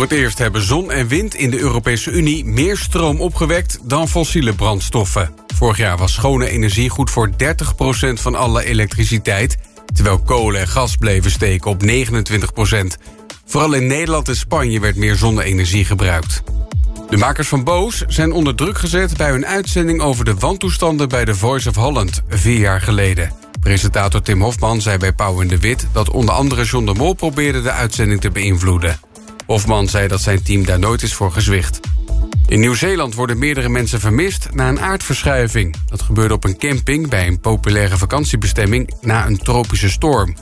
Voor het eerst hebben zon en wind in de Europese Unie meer stroom opgewekt dan fossiele brandstoffen. Vorig jaar was schone energie goed voor 30% van alle elektriciteit, terwijl kolen en gas bleven steken op 29%. Vooral in Nederland en Spanje werd meer zonne-energie gebruikt. De makers van Boos zijn onder druk gezet bij hun uitzending over de wantoestanden bij The Voice of Holland vier jaar geleden. Presentator Tim Hofman zei bij Pauw en de Wit dat onder andere John de Mol probeerde de uitzending te beïnvloeden. Hofman zei dat zijn team daar nooit is voor gezwicht. In Nieuw-Zeeland worden meerdere mensen vermist na een aardverschuiving. Dat gebeurde op een camping bij een populaire vakantiebestemming na een tropische storm.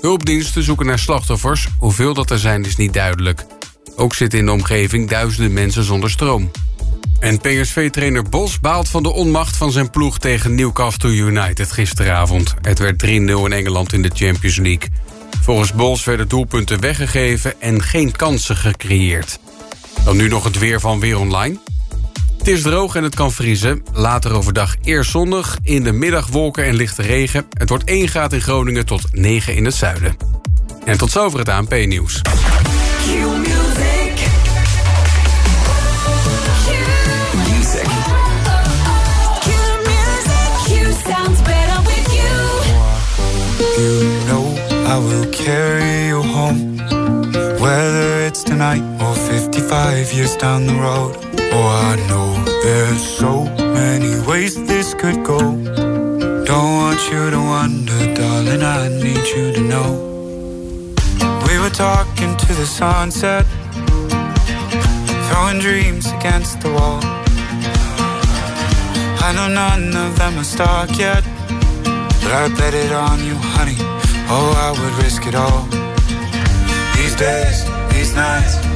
Hulpdiensten zoeken naar slachtoffers, hoeveel dat er zijn is niet duidelijk. Ook zitten in de omgeving duizenden mensen zonder stroom. En PSV-trainer Bos baalt van de onmacht van zijn ploeg tegen Newcastle United gisteravond. Het werd 3-0 in Engeland in de Champions League. Volgens Bos werden doelpunten weggegeven en geen kansen gecreëerd. Dan nu nog het weer van Weer Online. Het is droog en het kan vriezen. Later overdag eerst zonnig, in de middag wolken en lichte regen. Het wordt 1 graad in Groningen tot 9 in het zuiden. En tot zover het ANP-nieuws. 55 years down the road. Oh, I know there's so many ways this could go. Don't want you to wonder, darling, I need you to know. We were talking to the sunset, throwing dreams against the wall. I know none of them are stuck yet. But I bet it on you, honey. Oh, I would risk it all. These days, these nights,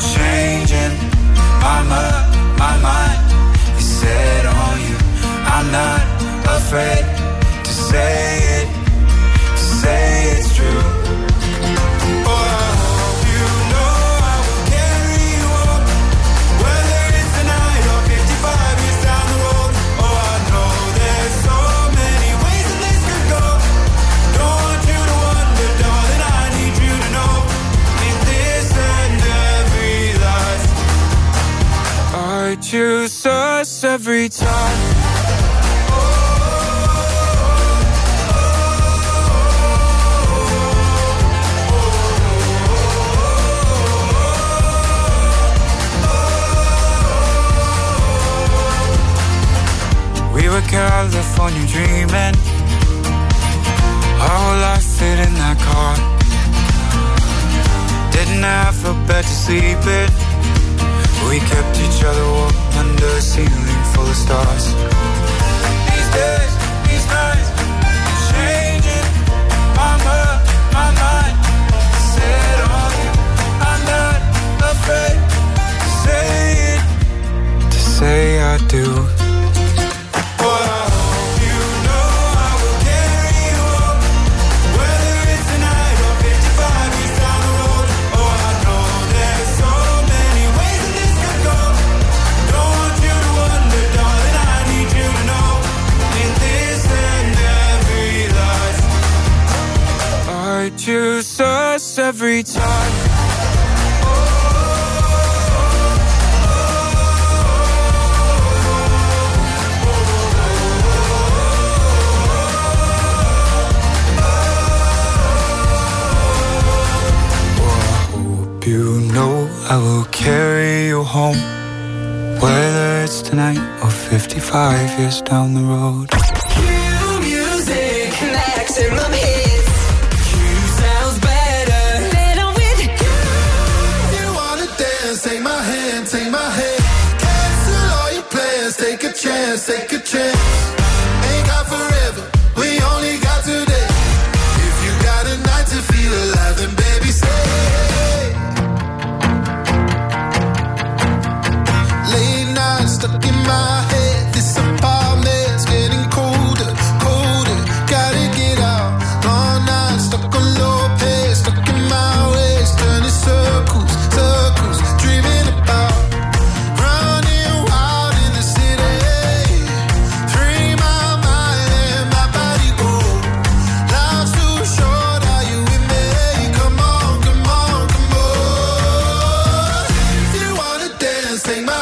changing. My mind, my mind is set on you. I'm not afraid to say it, to say it's true. Choose us every time. We were California dreaming. Our whole life fit in that car. Didn't have a bed to sleep in. We kept each other warm under a ceiling full of stars. These days, down the road.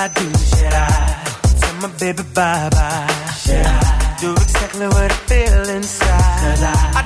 I do? Should I tell my baby bye bye? Should I do exactly what I feel inside?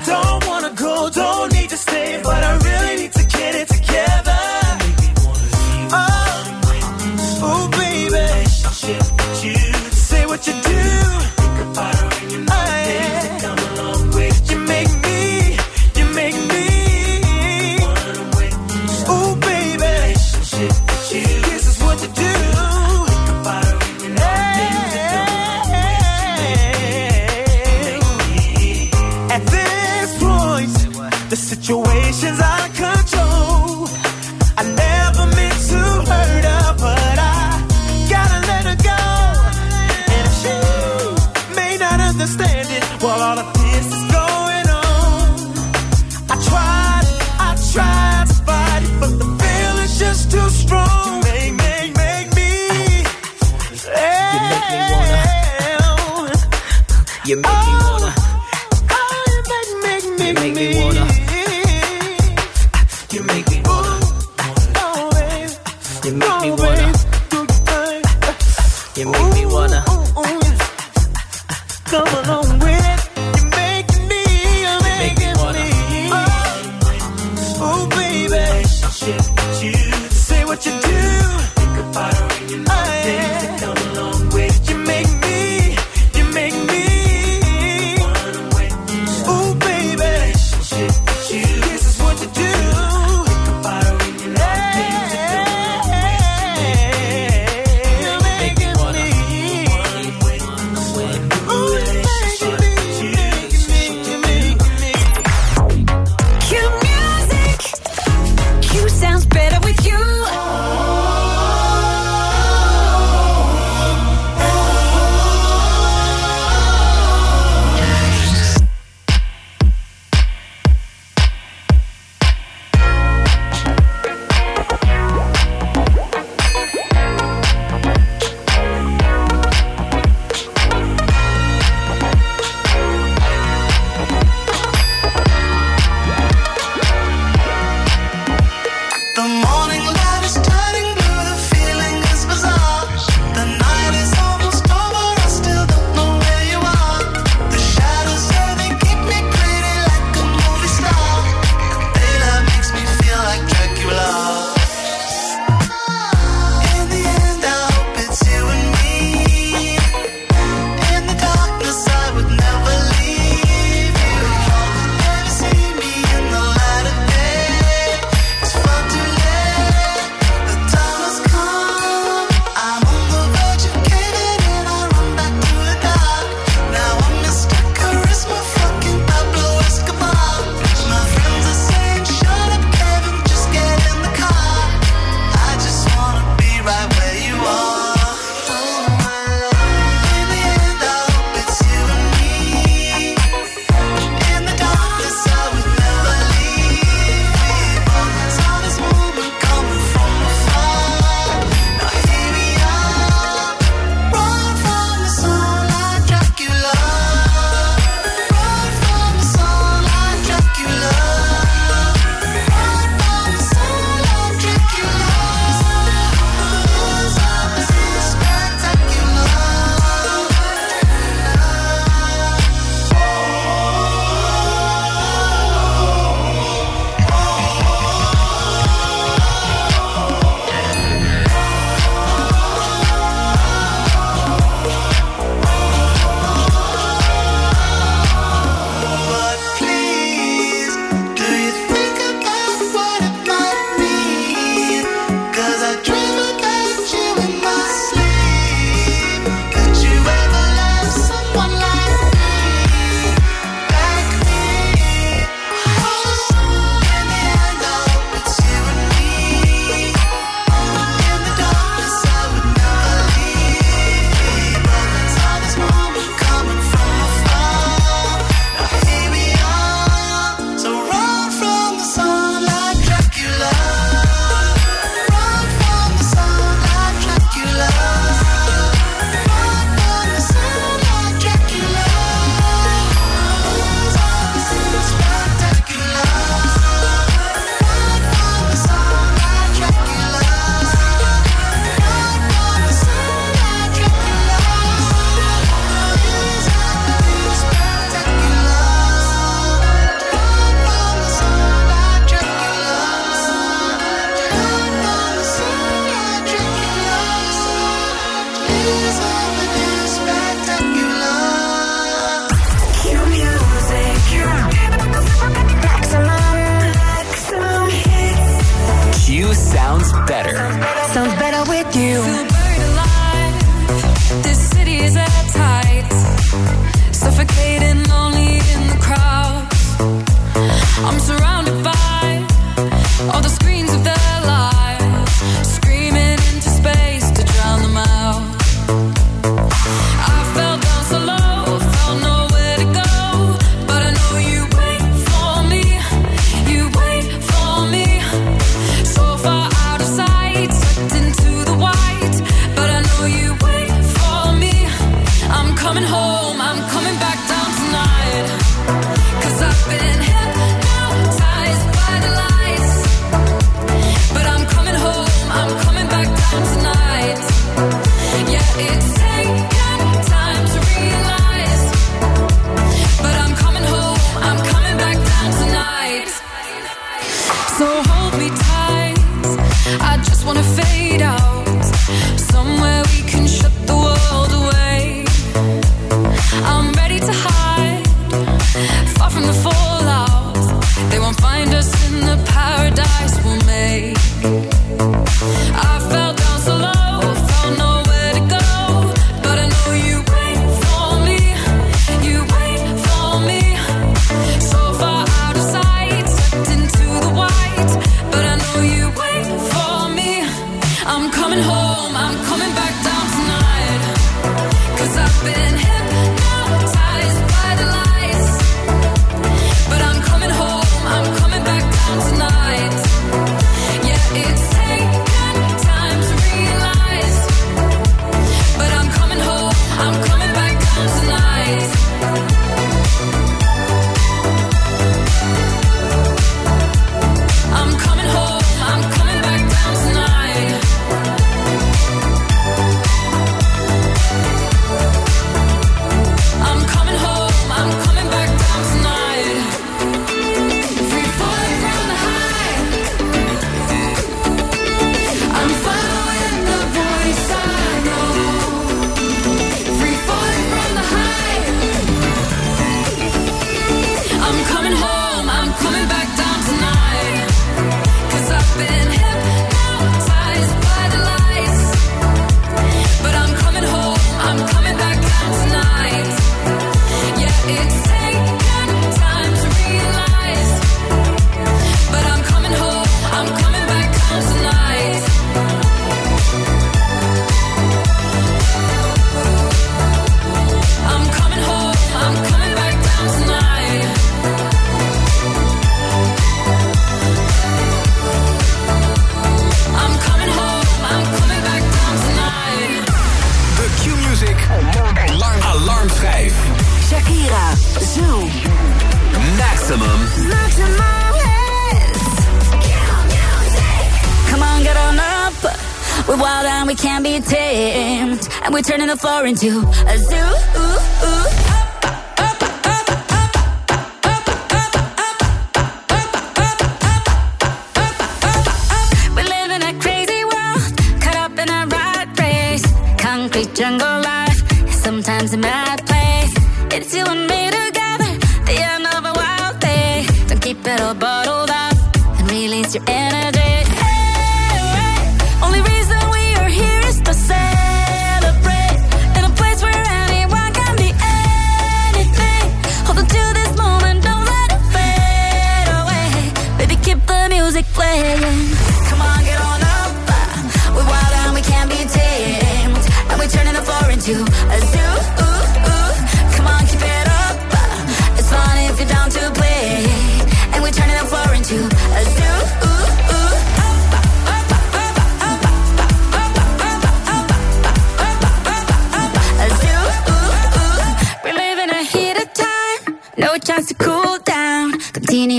into a zoo.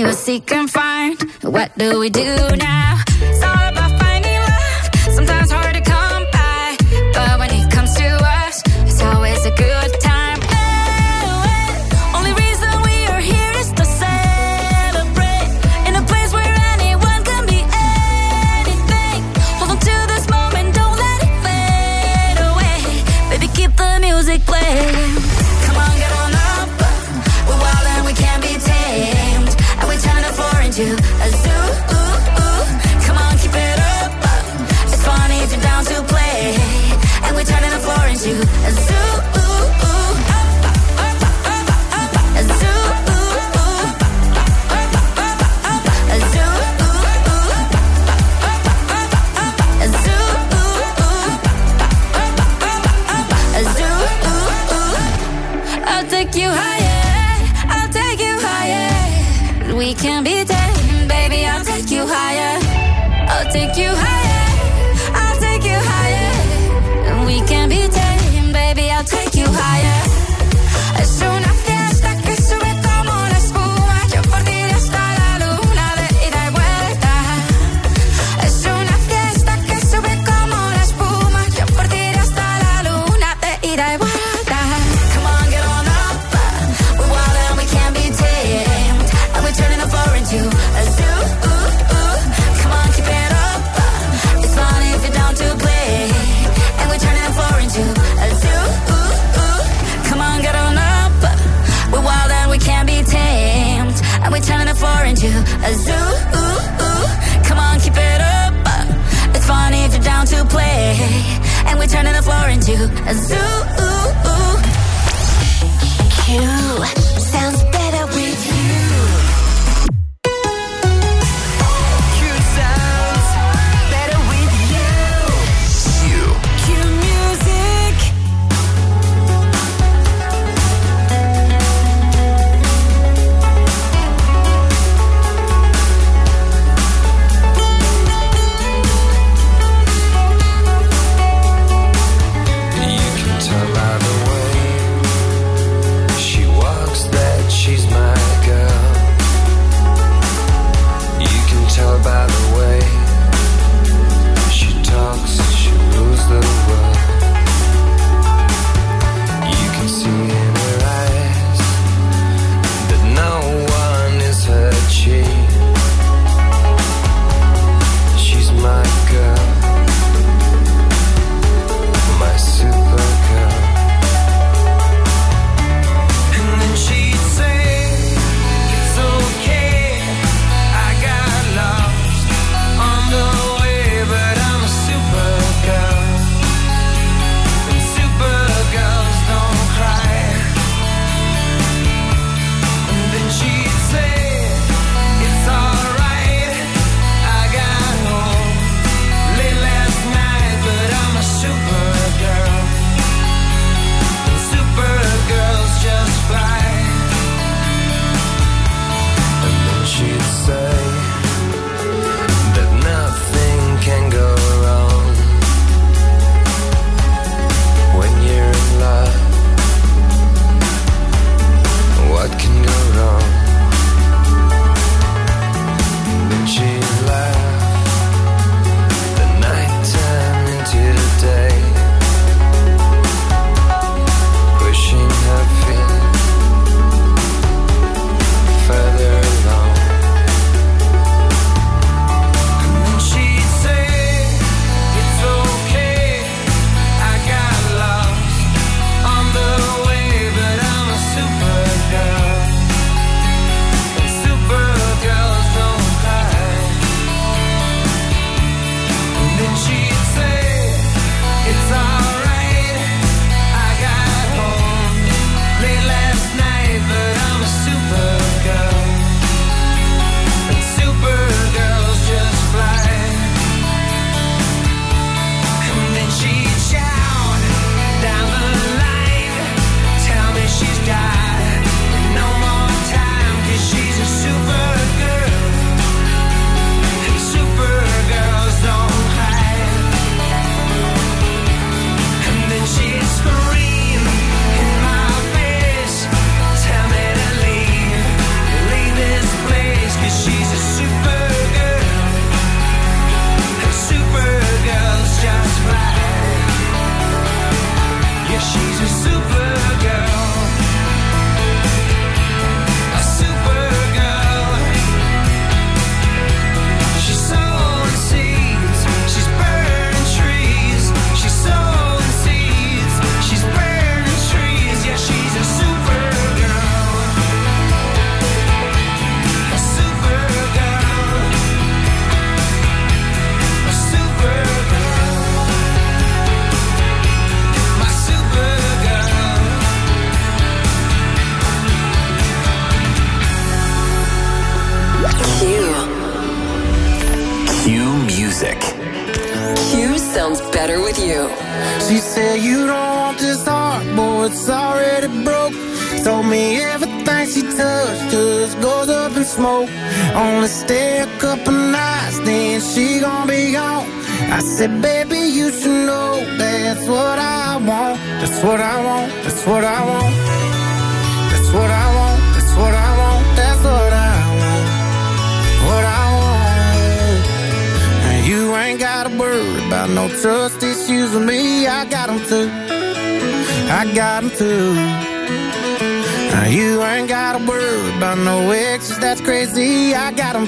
you seek and find. What do we do now?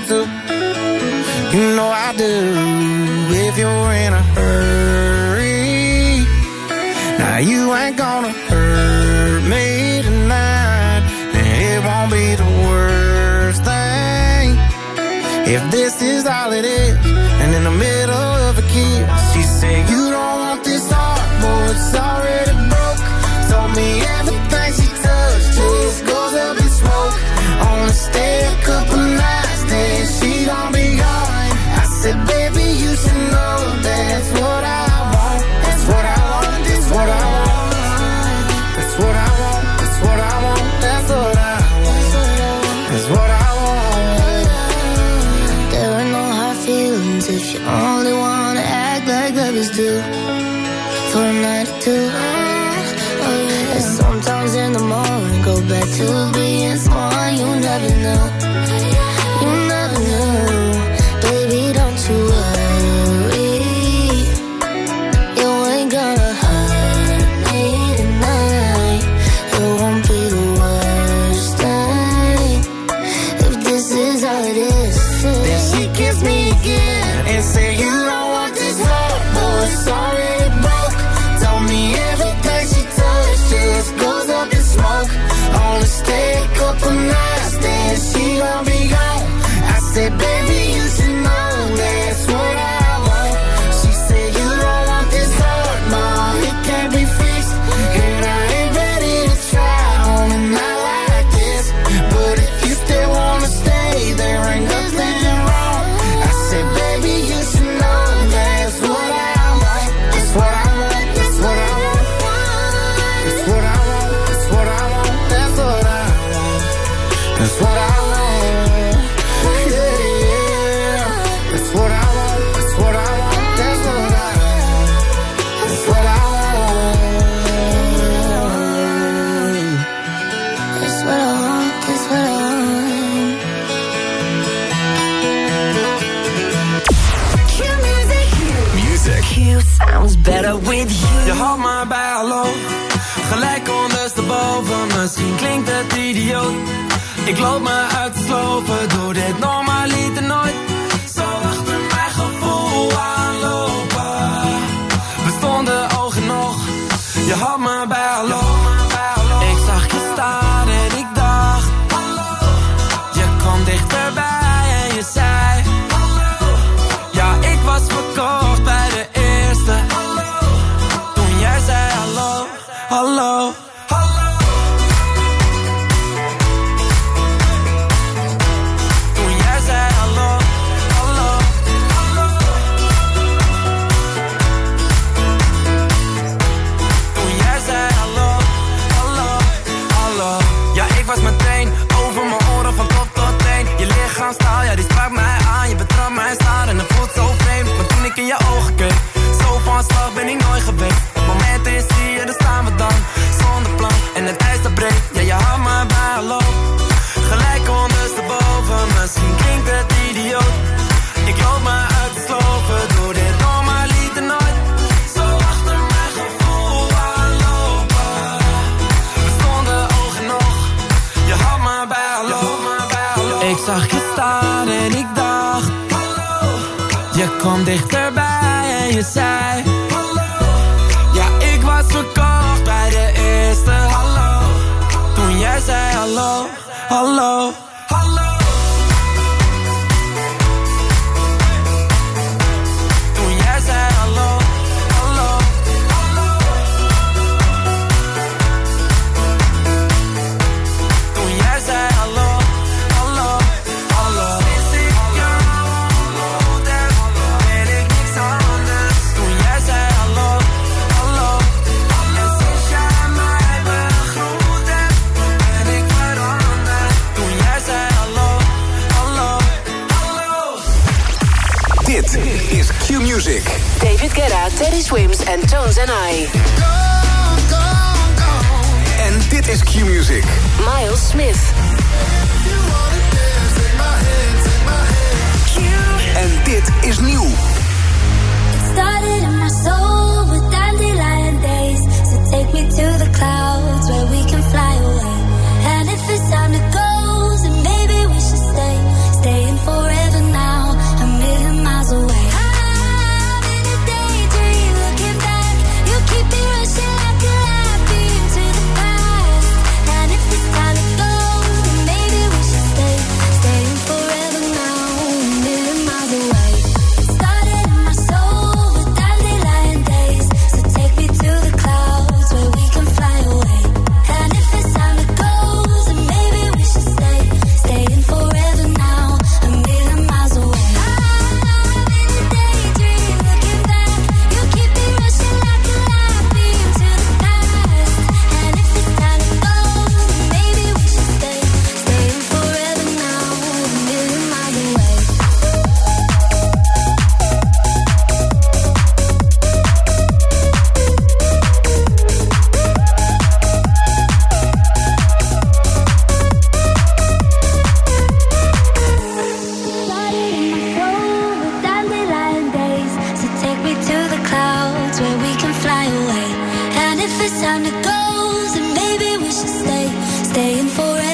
to you sounds better with you. Je houdt maar bij hallo, gelijk ondersteboven. Misschien klinkt het idioot. Ik loop me uit te slopen, doe dit normaal liet nooit. Zo achter mijn gevoel aanlopen. We stonden ogen nog, je had me Benno. where we can fly away. And if it's time to go, then maybe we should stay, staying forever.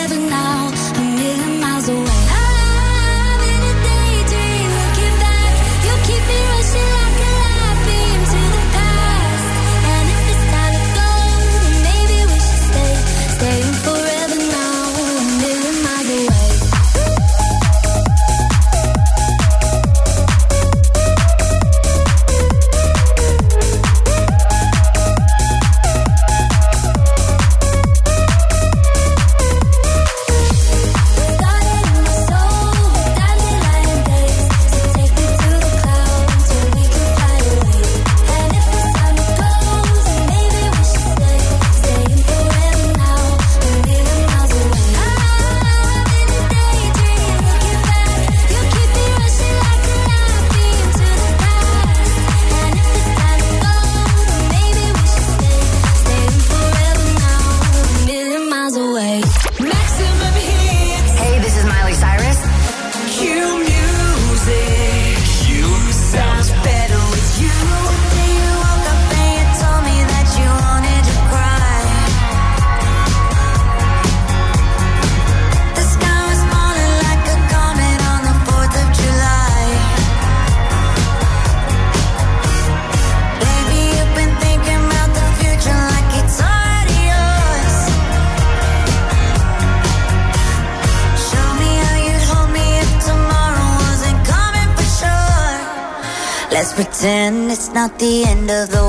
not the end of the